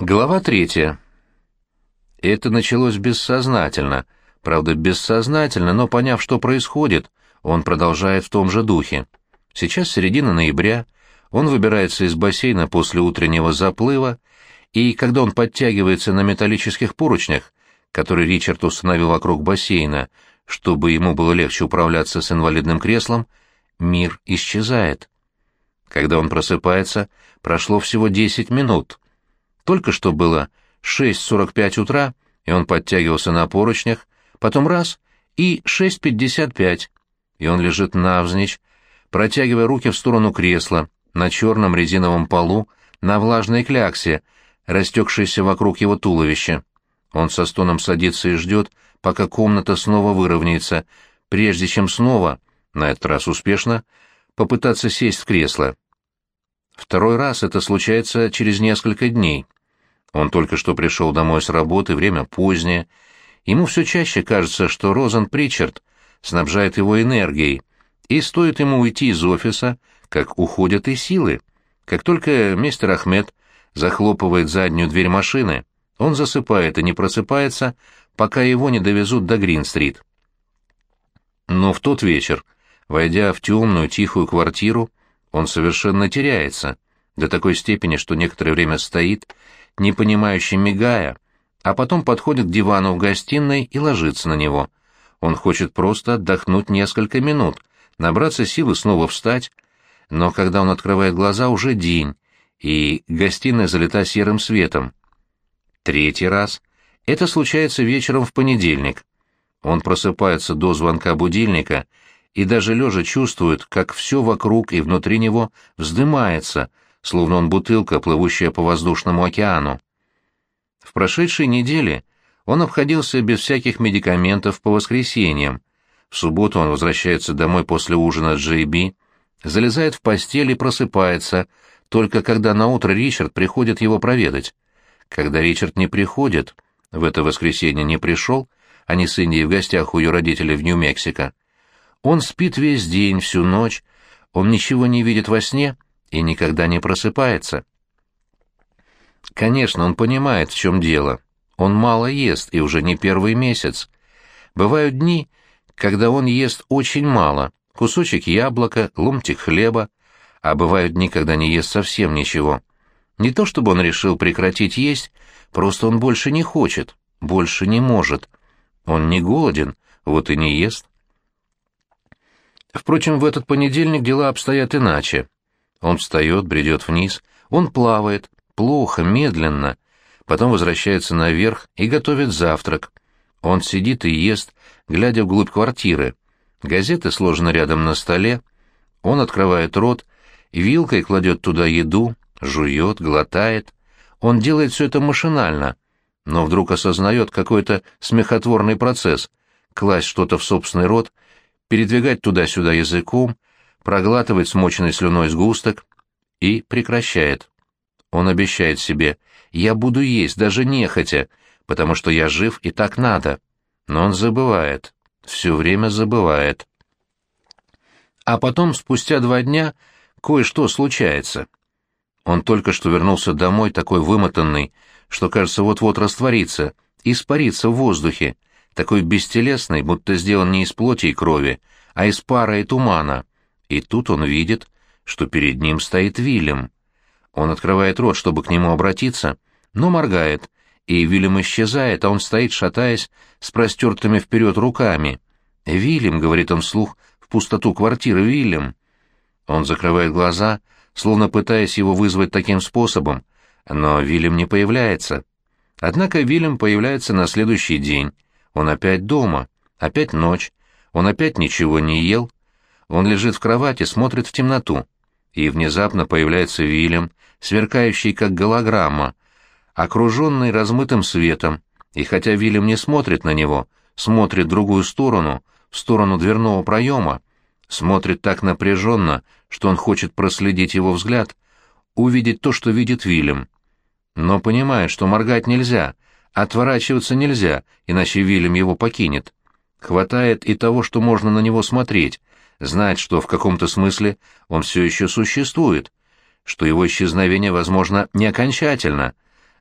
Глава третья. Это началось бессознательно. Правда, бессознательно, но поняв, что происходит, он продолжает в том же духе. Сейчас середина ноября, он выбирается из бассейна после утреннего заплыва, и когда он подтягивается на металлических поручнях, которые Ричард установил вокруг бассейна, чтобы ему было легче управляться с инвалидным креслом, мир исчезает. Когда он просыпается, прошло всего 10 минут — только что было 6.45 утра, и он подтягивался на поручнях, потом раз — и 6.55, и он лежит навзничь, протягивая руки в сторону кресла, на черном резиновом полу, на влажной кляксе, растекшейся вокруг его туловища. Он со стоном садится и ждет, пока комната снова выровняется, прежде чем снова, на этот раз успешно, попытаться сесть в кресло. Второй раз это случается через несколько дней. Он только что пришел домой с работы, время позднее. Ему все чаще кажется, что Розен Причард снабжает его энергией, и стоит ему уйти из офиса, как уходят и силы. Как только мистер Ахмед захлопывает заднюю дверь машины, он засыпает и не просыпается, пока его не довезут до Грин-стрит. Но в тот вечер, войдя в темную тихую квартиру, он совершенно теряется, до такой степени, что некоторое время стоит, непонимающе мигая, а потом подходит к дивану в гостиной и ложится на него. Он хочет просто отдохнуть несколько минут, набраться силы снова встать, но когда он открывает глаза, уже день, и гостиная залита серым светом. Третий раз. Это случается вечером в понедельник. Он просыпается до звонка будильника и даже лежа чувствует, как все вокруг и внутри него вздымается — словно он бутылка, плывущая по воздушному океану. В прошедшей неделе он обходился без всяких медикаментов по воскресеньям. В субботу он возвращается домой после ужина с Джейби, залезает в постель и просыпается, только когда на утро Ричард приходит его проведать. Когда Ричард не приходит, в это воскресенье не пришел, они с Индией в гостях у ее родителей в Нью-Мексико, он спит весь день, всю ночь, он ничего не видит во сне и никогда не просыпается. Конечно, он понимает, в чем дело. Он мало ест, и уже не первый месяц. Бывают дни, когда он ест очень мало, кусочек яблока, ломтик хлеба, а бывают дни, когда не ест совсем ничего. Не то чтобы он решил прекратить есть, просто он больше не хочет, больше не может. Он не голоден, вот и не ест. Впрочем, в этот понедельник дела обстоят иначе. Он встает, бредет вниз, он плавает, плохо, медленно, потом возвращается наверх и готовит завтрак. Он сидит и ест, глядя вглубь квартиры. Газеты сложены рядом на столе. Он открывает рот, вилкой кладет туда еду, жует, глотает. Он делает все это машинально, но вдруг осознает какой-то смехотворный процесс — класть что-то в собственный рот, передвигать туда-сюда языком, проглатывает смоченный слюной сгусток и прекращает. Он обещает себе «я буду есть, даже нехотя, потому что я жив и так надо». Но он забывает, все время забывает. А потом, спустя два дня, кое-что случается. Он только что вернулся домой такой вымотанный, что, кажется, вот-вот растворится, испарится в воздухе, такой бестелесный, будто сделан не из плоти и крови, а из пара и тумана. И тут он видит, что перед ним стоит Вильям. Он открывает рот, чтобы к нему обратиться, но моргает, и Вильям исчезает, а он стоит, шатаясь, с простертыми вперед руками. «Вильям», — говорит он вслух, в пустоту квартиры, «Вильям». Он закрывает глаза, словно пытаясь его вызвать таким способом, но Вильям не появляется. Однако Вильям появляется на следующий день. Он опять дома, опять ночь, он опять ничего не ел, он лежит в кровати, смотрит в темноту, и внезапно появляется Вильям, сверкающий как голограмма, окруженный размытым светом, и хотя Вильям не смотрит на него, смотрит в другую сторону, в сторону дверного проема, смотрит так напряженно, что он хочет проследить его взгляд, увидеть то, что видит Вильям. Но понимает, что моргать нельзя, отворачиваться нельзя, иначе Вильям его покинет. Хватает и того, что можно на него смотреть, знать, что в каком-то смысле он все еще существует, что его исчезновение, возможно, не окончательно,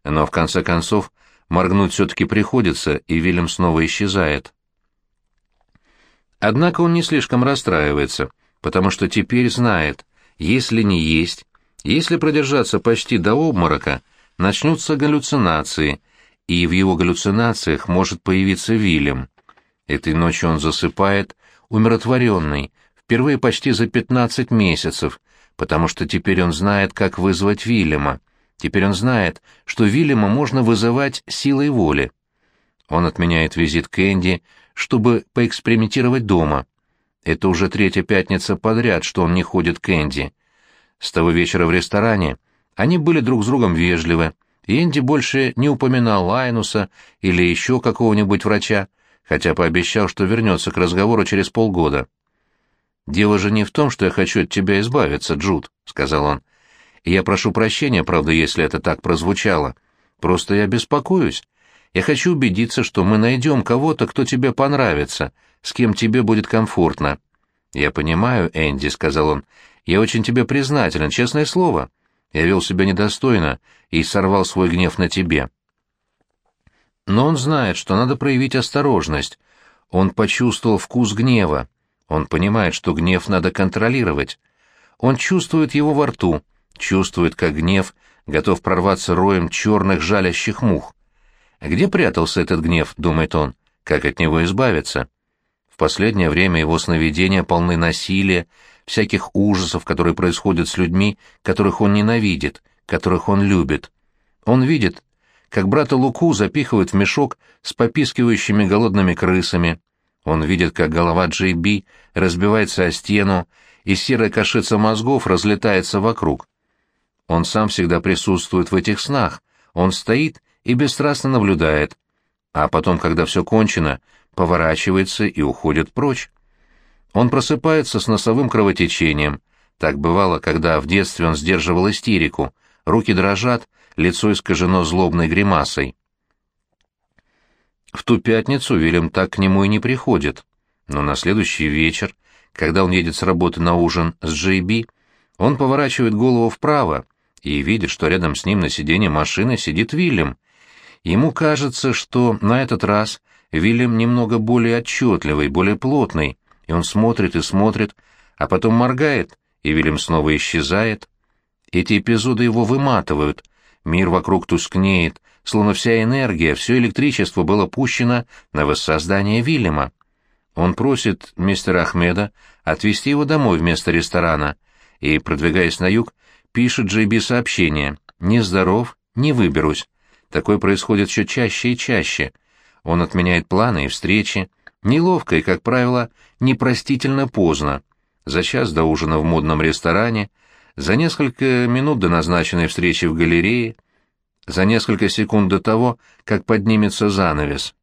но в конце концов моргнуть все-таки приходится, и Вильям снова исчезает. Однако он не слишком расстраивается, потому что теперь знает, если не есть, если продержаться почти до обморока, начнутся галлюцинации, и в его галлюцинациях может появиться Вильям. Этой ночью он засыпает, умиротворенный, впервые почти за пятнадцать месяцев, потому что теперь он знает, как вызвать Вильяма. Теперь он знает, что Вильяма можно вызывать силой воли. Он отменяет визит к Энди, чтобы поэкспериментировать дома. Это уже третья пятница подряд, что он не ходит к Энди. С того вечера в ресторане они были друг с другом вежливы, и Энди больше не упоминал Лайнуса или еще какого-нибудь врача, хотя пообещал, что вернется к разговору через полгода. «Дело же не в том, что я хочу от тебя избавиться, Джуд», — сказал он. «Я прошу прощения, правда, если это так прозвучало. Просто я беспокоюсь. Я хочу убедиться, что мы найдем кого-то, кто тебе понравится, с кем тебе будет комфортно». «Я понимаю, Энди», — сказал он. «Я очень тебе признателен, честное слово. Я вел себя недостойно и сорвал свой гнев на тебе». Но он знает, что надо проявить осторожность. Он почувствовал вкус гнева. Он понимает, что гнев надо контролировать. Он чувствует его во рту, чувствует, как гнев готов прорваться роем черных жалящих мух. Где прятался этот гнев, думает он, как от него избавиться? В последнее время его сновидения полны насилия, всяких ужасов, которые происходят с людьми, которых он ненавидит, которых он любит. Он видит, как брата Луку запихивают в мешок с попискивающими голодными крысами. Он видит, как голова Джей Би разбивается о стену, и серая кашица мозгов разлетается вокруг. Он сам всегда присутствует в этих снах. Он стоит и бесстрастно наблюдает, а потом, когда все кончено, поворачивается и уходит прочь. Он просыпается с носовым кровотечением. Так бывало, когда в детстве он сдерживал истерику. Руки дрожат, лицо искажено злобной гримасой. В ту пятницу Вильям так к нему и не приходит. Но на следующий вечер, когда он едет с работы на ужин с Джей Би, он поворачивает голову вправо и видит, что рядом с ним на сиденье машины сидит Вильям. Ему кажется, что на этот раз Вильям немного более отчетливый, более плотный, и он смотрит и смотрит, а потом моргает, и Вильям снова исчезает. Эти эпизоды его выматывают, мир вокруг тускнеет, словно вся энергия, все электричество было пущено на воссоздание Вильяма. Он просит мистера Ахмеда отвезти его домой вместо ресторана и, продвигаясь на юг, пишет Джейби сообщение «Нездоров, не выберусь». Такое происходит все чаще и чаще. Он отменяет планы и встречи. Неловко и, как правило, непростительно поздно. За час до ужина в модном ресторане, за несколько минут до назначенной встречи в галерее, за несколько секунд до того, как поднимется занавес.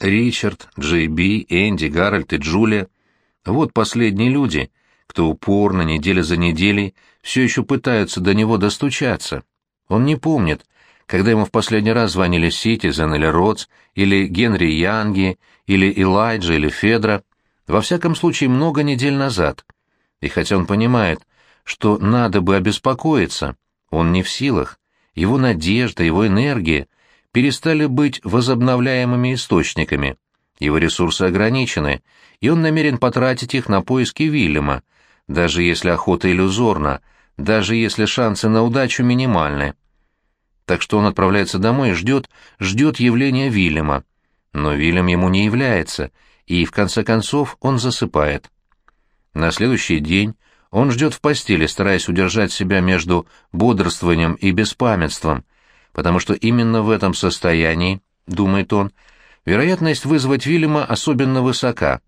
Ричард, Джей Би, Энди, Гарольд и Джулия — вот последние люди, кто упорно, неделя за неделей, все еще пытаются до него достучаться. Он не помнит, когда ему в последний раз звонили Ситизен или Ротс, или Генри Янги, или Элайджа, или Федра, во всяком случае много недель назад. И хотя он понимает, что надо бы обеспокоиться, он не в силах, его надежда, его энергия перестали быть возобновляемыми источниками, его ресурсы ограничены, и он намерен потратить их на поиски Вильяма, даже если охота иллюзорна, даже если шансы на удачу минимальны так что он отправляется домой и ждет, ждет явления Вильяма. Но Вильям ему не является, и в конце концов он засыпает. На следующий день он ждет в постели, стараясь удержать себя между бодрствованием и беспамятством, потому что именно в этом состоянии, думает он, вероятность вызвать Вильяма особенно высока.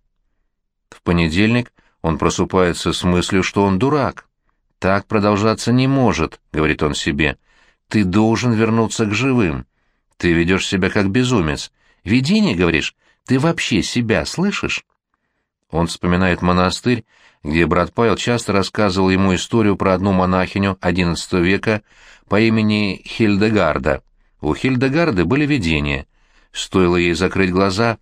В понедельник он просыпается с мыслью, что он дурак. «Так продолжаться не может», — говорит он себе. Ты должен вернуться к живым. Ты ведешь себя как безумец. Видение, говоришь? Ты вообще себя слышишь? Он вспоминает монастырь, где брат Павел часто рассказывал ему историю про одну монахиню XI века по имени Хильдегарда. У Хильдегарды были видения. Стоило ей закрыть глаза,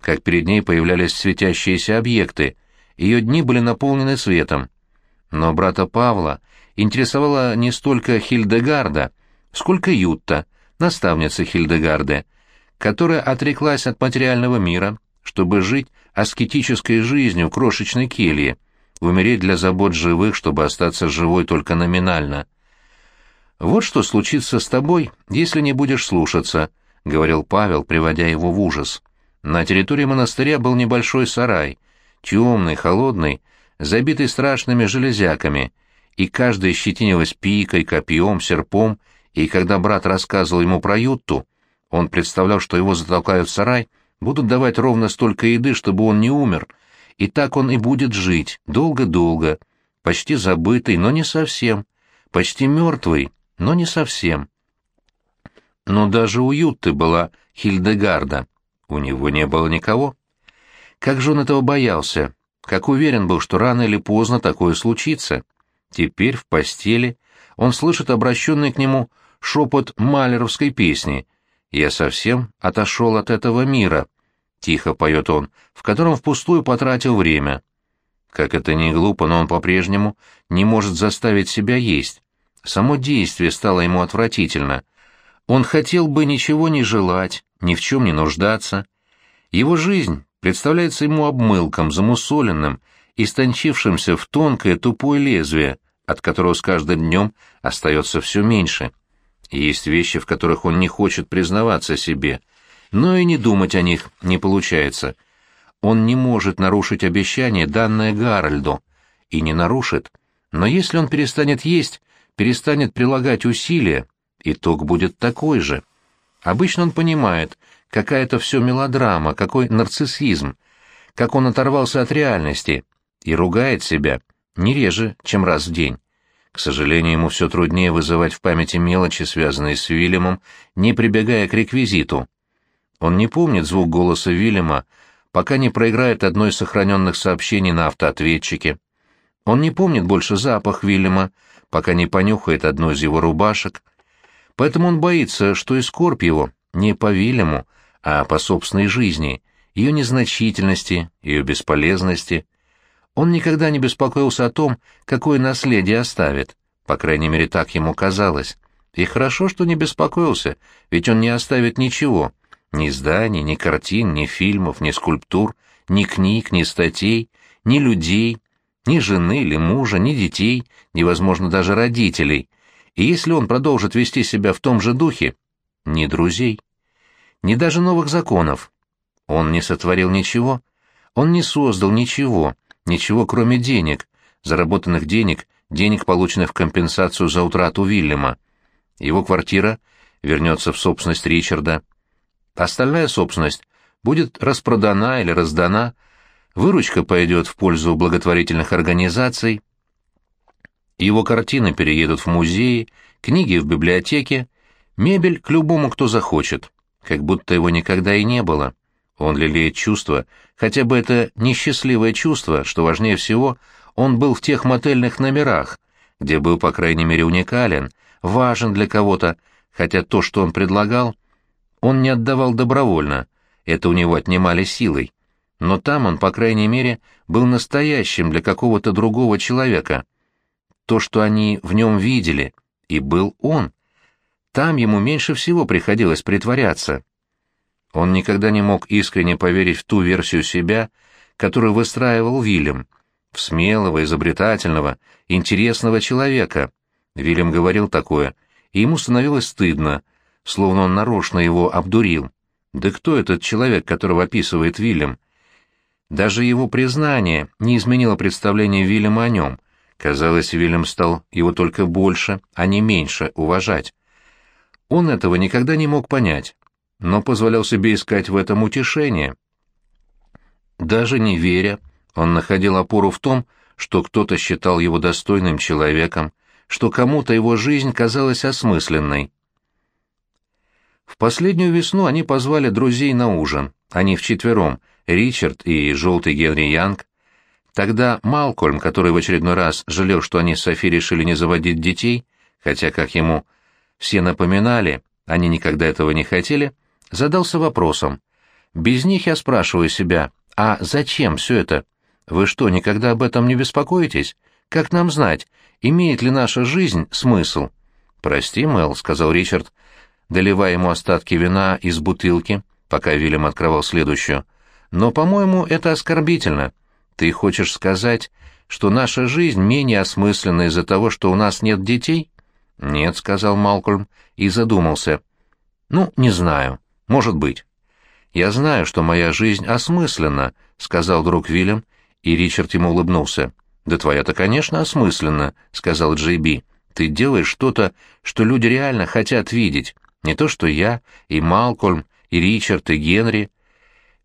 как перед ней появлялись светящиеся объекты. Ее дни были наполнены светом. Но брата Павла интересовала не столько Хильдегарда, сколько Ютта, наставница Хильдегарде, которая отреклась от материального мира, чтобы жить аскетической жизнью в крошечной келье, умереть для забот живых, чтобы остаться живой только номинально. «Вот что случится с тобой, если не будешь слушаться», — говорил Павел, приводя его в ужас. На территории монастыря был небольшой сарай, темный, холодный, забитый страшными железяками, и каждая щетинилась пикой, копьем, серпом, и когда брат рассказывал ему про Ютту, он представлял, что его затолкают в сарай, будут давать ровно столько еды, чтобы он не умер, и так он и будет жить, долго-долго, почти забытый, но не совсем, почти мертвый, но не совсем. Но даже у Ютты была Хильдегарда, у него не было никого. Как же он этого боялся, как уверен был, что рано или поздно такое случится. Теперь в постели он слышит обращенный к нему шепот малеровской песни «Я совсем отошел от этого мира», — тихо поет он, в котором впустую потратил время. Как это ни глупо, но он по-прежнему не может заставить себя есть. Само действие стало ему отвратительно. Он хотел бы ничего не желать, ни в чем не нуждаться. Его жизнь представляется ему обмылком, замусоленным, истончившимся в тонкое тупое лезвие, от которого с каждым днем остается все меньше. есть вещи, в которых он не хочет признаваться себе, но и не думать о них не получается. Он не может нарушить обещание, данное Гарольду, и не нарушит. Но если он перестанет есть, перестанет прилагать усилия, итог будет такой же. Обычно он понимает, какая это все мелодрама, какой нарциссизм, как он оторвался от реальности, и ругает себя не реже, чем раз в день. К сожалению, ему все труднее вызывать в памяти мелочи, связанные с Вильямом, не прибегая к реквизиту. Он не помнит звук голоса Вильяма, пока не проиграет одно из сохраненных сообщений на автоответчике. Он не помнит больше запах Вильяма, пока не понюхает одну из его рубашек. Поэтому он боится, что и скорбь его не по Вильяму, а по собственной жизни, ее незначительности, ее бесполезности. Он никогда не беспокоился о том, какое наследие оставит, по крайней мере, так ему казалось. И хорошо, что не беспокоился, ведь он не оставит ничего, ни зданий, ни картин, ни фильмов, ни скульптур, ни книг, ни статей, ни людей, ни жены или мужа, ни детей, невозможно даже родителей. И если он продолжит вести себя в том же духе, ни друзей, ни даже новых законов. Он не сотворил ничего, он не создал ничего, ничего кроме денег, заработанных денег, денег, полученных в компенсацию за утрату Вильяма. Его квартира вернется в собственность Ричарда. Остальная собственность будет распродана или раздана, Выручка пойдет в пользу благотворительных организаций. Его картины переедут в музеи, книги в библиотеке, мебель к любому, кто захочет, как будто его никогда и не было. Он лелеет чувство, хотя бы это несчастливое чувство, что важнее всего, он был в тех мотельных номерах, где был, по крайней мере, уникален, важен для кого-то, хотя то, что он предлагал, он не отдавал добровольно, это у него отнимали силой но там он, по крайней мере, был настоящим для какого-то другого человека. То, что они в нем видели, и был он. Там ему меньше всего приходилось притворяться. Он никогда не мог искренне поверить в ту версию себя, которую выстраивал Вильям, в смелого, изобретательного, интересного человека. Вильям говорил такое, и ему становилось стыдно, словно он нарочно его обдурил. Да кто этот человек, которого описывает Вильям? Даже его признание не изменило представление Вильяма о нем. Казалось, Вильям стал его только больше, а не меньше уважать. Он этого никогда не мог понять, но позволял себе искать в этом утешение. Даже не веря, он находил опору в том, что кто-то считал его достойным человеком, что кому-то его жизнь казалась осмысленной. В последнюю весну они позвали друзей на ужин, они вчетвером — Ричард и желтый Генри Янг. Тогда Малкольм, который в очередной раз жалел, что они с Софи решили не заводить детей, хотя, как ему все напоминали, они никогда этого не хотели, задался вопросом. «Без них я спрашиваю себя, а зачем все это? Вы что, никогда об этом не беспокоитесь? Как нам знать, имеет ли наша жизнь смысл? «Прости, Мэл», — сказал Ричард, доливая ему остатки вина из бутылки, пока Вильям открывал следующую. «Но, по-моему, это оскорбительно. Ты хочешь сказать, что наша жизнь менее осмысленна из-за того, что у нас нет детей?» «Нет», — сказал Малкольм и задумался. «Ну, не знаю. Может быть». «Я знаю, что моя жизнь осмысленна», — сказал друг Вильям, и Ричард ему улыбнулся. «Да твоя-то, конечно, осмысленна», — сказал Джей Би. «Ты делаешь что-то, что люди реально хотят видеть. Не то, что я, и Малкольм, и Ричард, и Генри.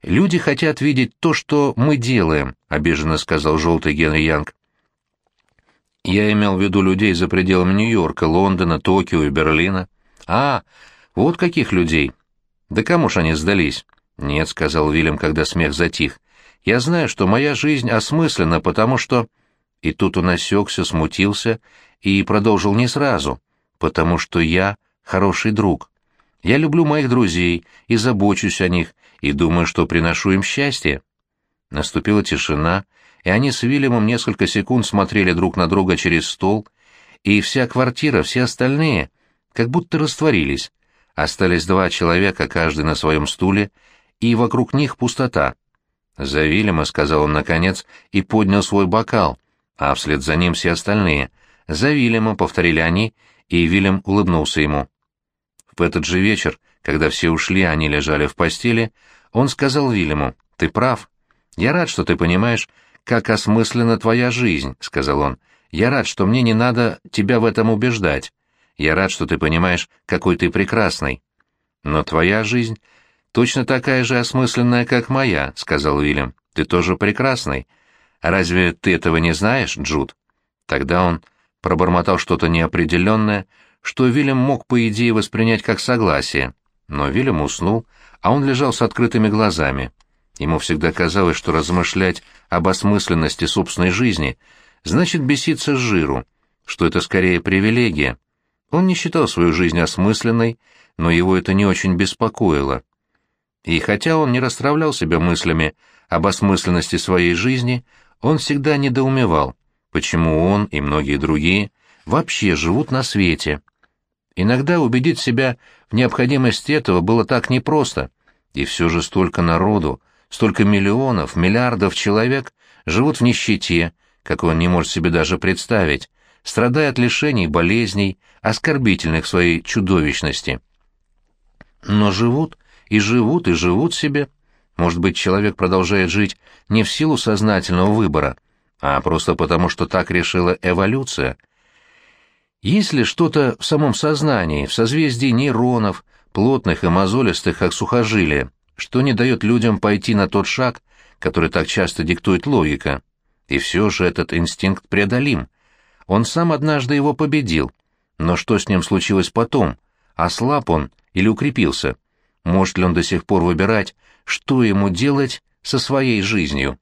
Люди хотят видеть то, что мы делаем», — обиженно сказал желтый Генри Янг. Я имел в виду людей за пределами Нью-Йорка, Лондона, Токио и Берлина. А, вот каких людей. Да кому ж они сдались? Нет, сказал Вильям, когда смех затих. Я знаю, что моя жизнь осмысленна, потому что... И тут он осекся, смутился и продолжил не сразу, потому что я хороший друг. Я люблю моих друзей и забочусь о них, и думаю, что приношу им счастье. Наступила тишина, и они с Вильямом несколько секунд смотрели друг на друга через стол, и вся квартира, все остальные, как будто растворились. Остались два человека, каждый на своем стуле, и вокруг них пустота. «За Вильяма», — сказал он наконец, и поднял свой бокал, а вслед за ним все остальные. «За Вильяма», — повторили они, и Вильям улыбнулся ему. В этот же вечер, когда все ушли, они лежали в постели, он сказал Вильяму, «Ты прав. Я рад, что ты понимаешь, как осмыслена твоя жизнь», — сказал он. «Я рад, что мне не надо тебя в этом убеждать. Я рад, что ты понимаешь, какой ты прекрасный. Но твоя жизнь точно такая же осмысленная, как моя, сказал Уильям. Ты тоже прекрасный. Разве ты этого не знаешь, Джуд? Тогда он пробормотал что-то неопределенное, что Уильям мог, по идее, воспринять как согласие. Но Уильям уснул, а он лежал с открытыми глазами. Ему всегда казалось, что размышлять об осмысленности собственной жизни значит беситься с жиру, что это скорее привилегия, он не считал свою жизнь осмысленной, но его это не очень беспокоило. И хотя он не расстравлял себя мыслями об осмысленности своей жизни, он всегда недоумевал, почему он и многие другие вообще живут на свете. Иногда убедить себя в необходимости этого было так непросто, и все же столько народу, столько миллионов, миллиардов человек живут в нищете, какой он не может себе даже представить, страдая от лишений, болезней, оскорбительных своей чудовищности. Но живут и живут и живут себе. Может быть, человек продолжает жить не в силу сознательного выбора, а просто потому, что так решила эволюция. Есть ли что-то в самом сознании, в созвездии нейронов, плотных и мозолистых, как сухожилия, что не дает людям пойти на тот шаг, который так часто диктует логика? И все же этот инстинкт преодолим — он сам однажды его победил. Но что с ним случилось потом? Ослаб он или укрепился? Может ли он до сих пор выбирать, что ему делать со своей жизнью?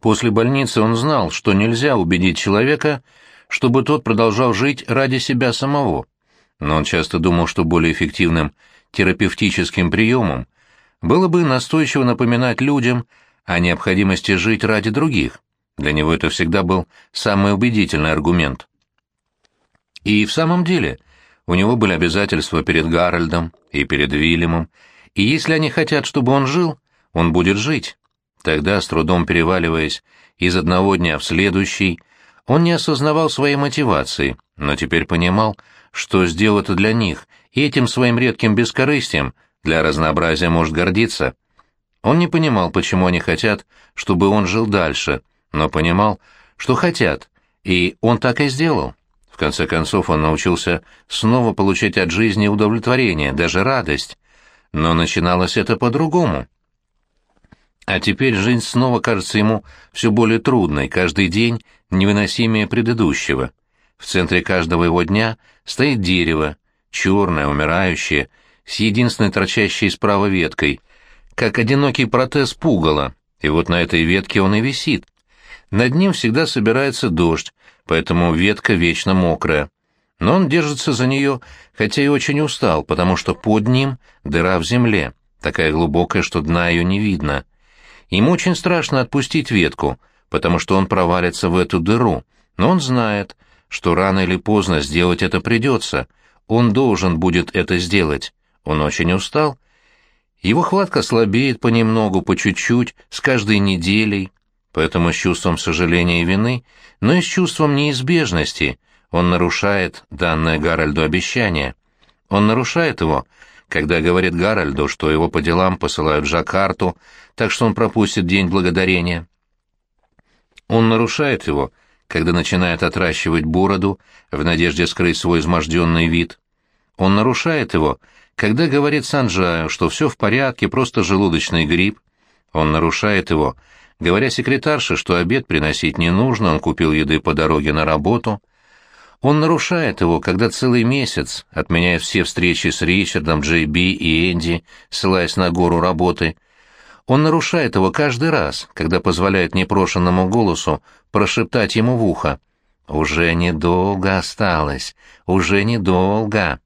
После больницы он знал, что нельзя убедить человека, чтобы тот продолжал жить ради себя самого. Но он часто думал, что более эффективным терапевтическим приемом было бы настойчиво напоминать людям о необходимости жить ради других. Для него это всегда был самый убедительный аргумент. И в самом деле, у него были обязательства перед Гарольдом и перед Вильямом, и если они хотят, чтобы он жил, он будет жить. Тогда, с трудом переваливаясь из одного дня в следующий, он не осознавал своей мотивации, но теперь понимал, что сделал это для них, и этим своим редким бескорыстием для разнообразия может гордиться. Он не понимал, почему они хотят, чтобы он жил дальше, но понимал, что хотят, и он так и сделал. В конце концов он научился снова получать от жизни удовлетворение, даже радость. Но начиналось это по-другому. А теперь жизнь снова кажется ему все более трудной, каждый день невыносимее предыдущего. В центре каждого его дня стоит дерево, черное, умирающее, с единственной торчащей справа веткой, как одинокий протез пугала, и вот на этой ветке он и висит, над ним всегда собирается дождь, поэтому ветка вечно мокрая. Но он держится за нее, хотя и очень устал, потому что под ним дыра в земле, такая глубокая, что дна ее не видно. Ему очень страшно отпустить ветку, потому что он провалится в эту дыру, но он знает, что рано или поздно сделать это придется. Он должен будет это сделать. Он очень устал. Его хватка слабеет понемногу, по чуть-чуть, с каждой неделей. Поэтому с чувством сожаления и вины, но и с чувством неизбежности он нарушает данное Гарольду обещание. Он нарушает его, когда говорит Гарольду, что его по делам посылают в Жакарту, так что он пропустит День Благодарения. Он нарушает его, когда начинает отращивать бороду в надежде скрыть свой изможденный вид. Он нарушает его, когда говорит Санджаю, что все в порядке, просто желудочный грипп. Он нарушает его, говоря секретарше, что обед приносить не нужно, он купил еды по дороге на работу. Он нарушает его, когда целый месяц отменяет все встречи с Ричардом, Джей Би и Энди, ссылаясь на гору работы — он нарушает его каждый раз, когда позволяет непрошенному голосу прошептать ему в ухо. «Уже недолго осталось, уже недолго».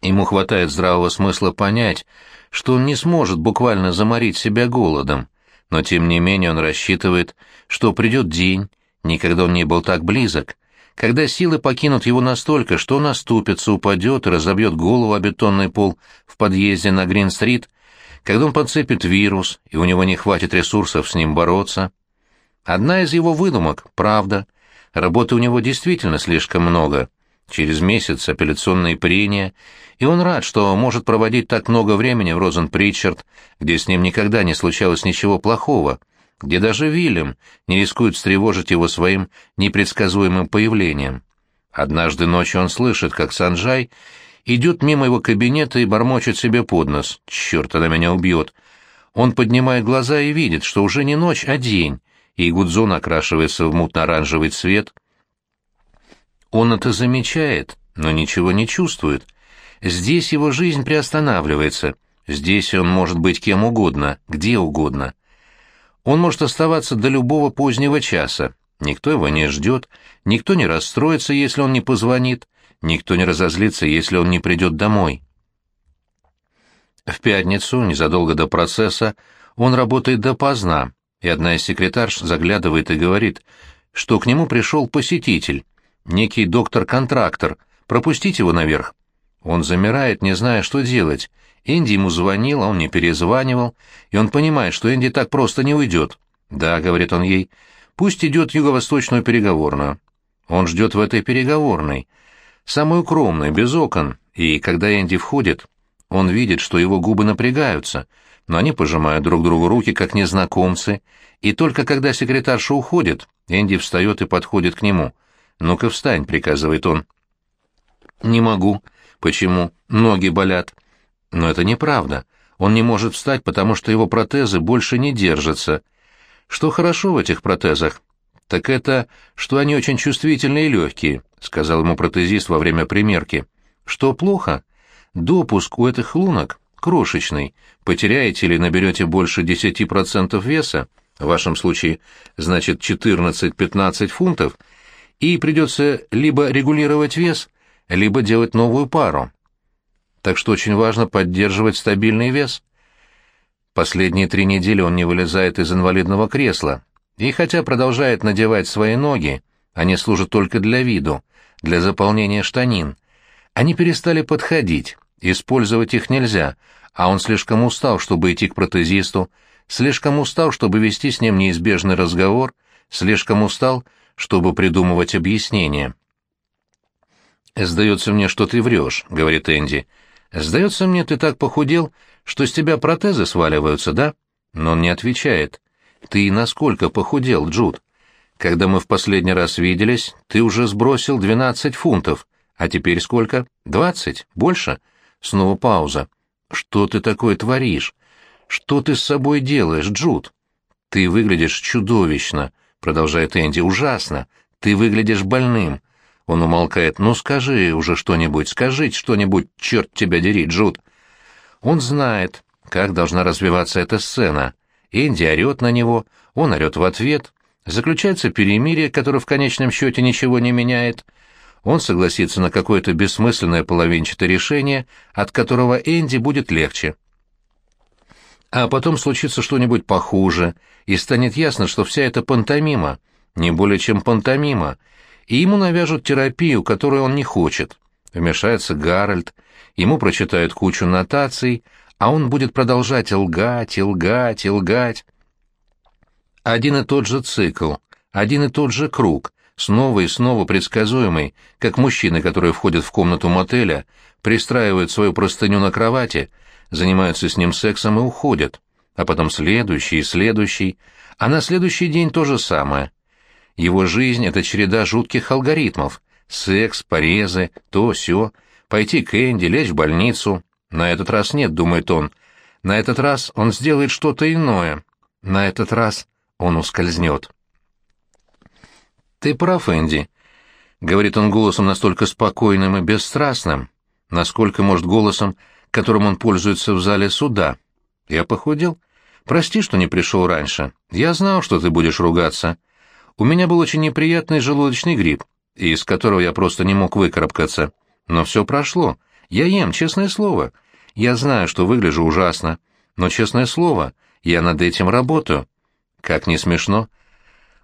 Ему хватает здравого смысла понять, что он не сможет буквально заморить себя голодом, но тем не менее он рассчитывает, что придет день, никогда он не был так близок, когда силы покинут его настолько, что он оступится, упадет и разобьет голову о бетонный пол в подъезде на Грин-стрит, когда он подцепит вирус, и у него не хватит ресурсов с ним бороться. Одна из его выдумок — правда. Работы у него действительно слишком много. Через месяц апелляционные прения, и он рад, что может проводить так много времени в Розен-Притчард, где с ним никогда не случалось ничего плохого, где даже Вильям не рискует встревожить его своим непредсказуемым появлением. Однажды ночью он слышит, как Санджай идет мимо его кабинета и бормочет себе под нос. «Черт, она меня убьет!» Он поднимает глаза и видит, что уже не ночь, а день, и Гудзон окрашивается в мутно-оранжевый цвет. Он это замечает, но ничего не чувствует. Здесь его жизнь приостанавливается. Здесь он может быть кем угодно, где угодно. Он может оставаться до любого позднего часа. Никто его не ждет, никто не расстроится, если он не позвонит, Никто не разозлится, если он не придет домой. В пятницу, незадолго до процесса, он работает допоздна, и одна из секретарш заглядывает и говорит, что к нему пришел посетитель, некий доктор-контрактор, пропустить его наверх. Он замирает, не зная, что делать. Энди ему звонил, а он не перезванивал, и он понимает, что Энди так просто не уйдет. «Да», — говорит он ей, — «пусть идет юго-восточную переговорную». Он ждет в этой переговорной — самый укромный, без окон, и когда Энди входит, он видит, что его губы напрягаются, но они пожимают друг другу руки, как незнакомцы, и только когда секретарша уходит, Энди встает и подходит к нему. «Ну-ка встань», — приказывает он. «Не могу». «Почему? Ноги болят». Но это неправда. Он не может встать, потому что его протезы больше не держатся. Что хорошо в этих протезах? Так это, что они очень чувствительные и легкие. — сказал ему протезист во время примерки. «Что плохо? Допуск у этих лунок крошечный. Потеряете или наберете больше 10% веса, в вашем случае, значит, 14-15 фунтов, и придется либо регулировать вес, либо делать новую пару. Так что очень важно поддерживать стабильный вес. Последние три недели он не вылезает из инвалидного кресла, и хотя продолжает надевать свои ноги, они служат только для виду, для заполнения штанин. Они перестали подходить, использовать их нельзя, а он слишком устал, чтобы идти к протезисту, слишком устал, чтобы вести с ним неизбежный разговор, слишком устал, чтобы придумывать объяснения. «Сдается мне, что ты врешь», — говорит Энди. «Сдается мне, ты так похудел, что с тебя протезы сваливаются, да?» Но он не отвечает. «Ты насколько похудел, Джуд?» Когда мы в последний раз виделись, ты уже сбросил двенадцать фунтов. А теперь сколько? Двадцать? Больше? Снова пауза. Что ты такое творишь? Что ты с собой делаешь, Джуд? Ты выглядишь чудовищно, продолжает Энди. Ужасно. Ты выглядишь больным. Он умолкает. Ну скажи уже что-нибудь, скажи что-нибудь, черт тебя дери, Джуд. Он знает, как должна развиваться эта сцена. Энди орет на него, он орет в ответ, Заключается перемирие, которое в конечном счете ничего не меняет. Он согласится на какое-то бессмысленное половинчатое решение, от которого Энди будет легче. А потом случится что-нибудь похуже, и станет ясно, что вся эта пантомима, не более чем пантомима, и ему навяжут терапию, которую он не хочет. Вмешается Гарольд, ему прочитают кучу нотаций, а он будет продолжать лгать и лгать и лгать. Один и тот же цикл, один и тот же круг, снова и снова предсказуемый, как мужчины, которые входят в комнату мотеля, пристраивают свою простыню на кровати, занимаются с ним сексом и уходят, а потом следующий и следующий, а на следующий день то же самое. Его жизнь — это череда жутких алгоритмов. Секс, порезы, то, сё, пойти к Энди, лечь в больницу. На этот раз нет, думает он. На этот раз он сделает что-то иное. На этот раз он ускользнет. «Ты прав, Энди», — говорит он голосом настолько спокойным и бесстрастным, насколько, может, голосом, которым он пользуется в зале суда. «Я похудел? Прости, что не пришел раньше. Я знал, что ты будешь ругаться. У меня был очень неприятный желудочный грипп, из которого я просто не мог выкарабкаться. Но все прошло. Я ем, честное слово. Я знаю, что выгляжу ужасно, но, честное слово, я над этим работаю. Как не смешно.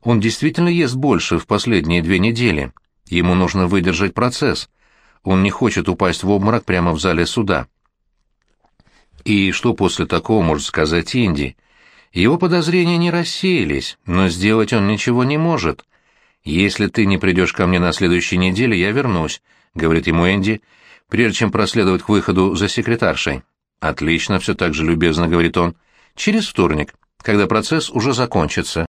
Он действительно ест больше в последние две недели. Ему нужно выдержать процесс. Он не хочет упасть в обморок прямо в зале суда. И что после такого может сказать Инди? Его подозрения не рассеялись, но сделать он ничего не может. «Если ты не придешь ко мне на следующей неделе, я вернусь», — говорит ему Энди, прежде чем проследовать к выходу за секретаршей. «Отлично», — все так же любезно говорит он. «Через вторник, когда процесс уже закончится».